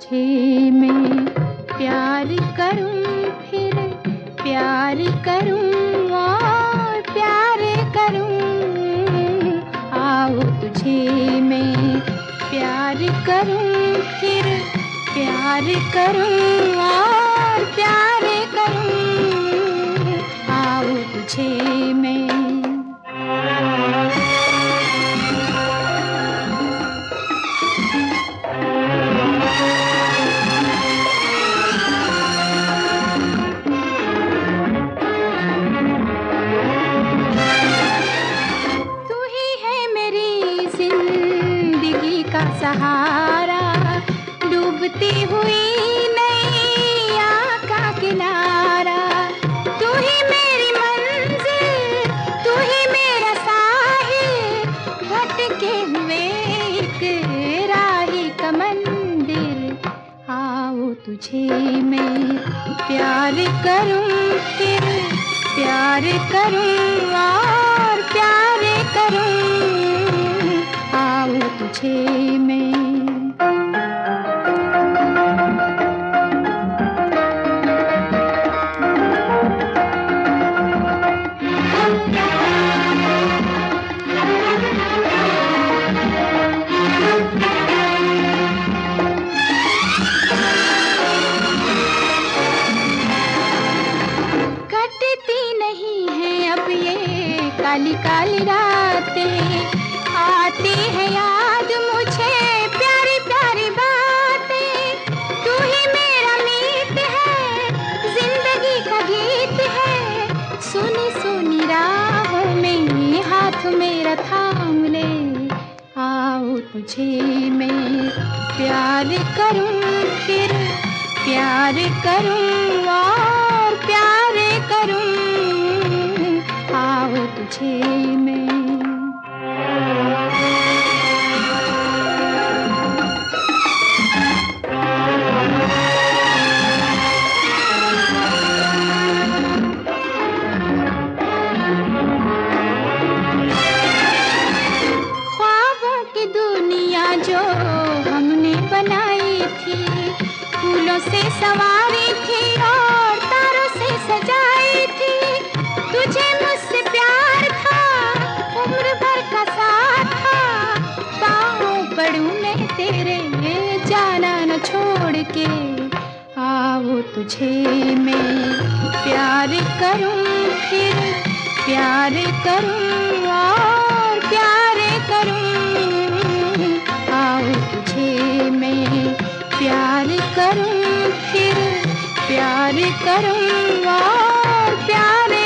तुझे मैं प्यार करूँ फिर, प्यार करूँ और प्यार करूँ। आओ तुझे मैं प्यार करूँ फिर, प्यार करूँ और प्यार करूँ। आओ तुझे मैं का सहारा, डूबती हुई नैया का किनारा मेरी मंजिल हुए का मंदिर। आओ तुझे मैं प्यार करूँ, फिर प्यार करूँ काली काली रातें आती है याद मुझे, प्यारी प्यारी बातें। तू ही मेरा मीत है, ज़िंदगी का गीत है। सुनी सुनी राहों में, हाथ मेरा थाम ले। आओ तुझे मैं प्यार करूँ, फिर प्यार करूँ, और प्यार करूँ। तुझे मैं। दुनिया जो हमने बनाई थी फूलों से सवारी छोड़ के आओ तुझे मैं। प्यार करूँ फिर प्यार करूँ और प्यार करूँ। आओ तुझे मैं। प्यार करूँ फिर प्यार करूँ और प्यार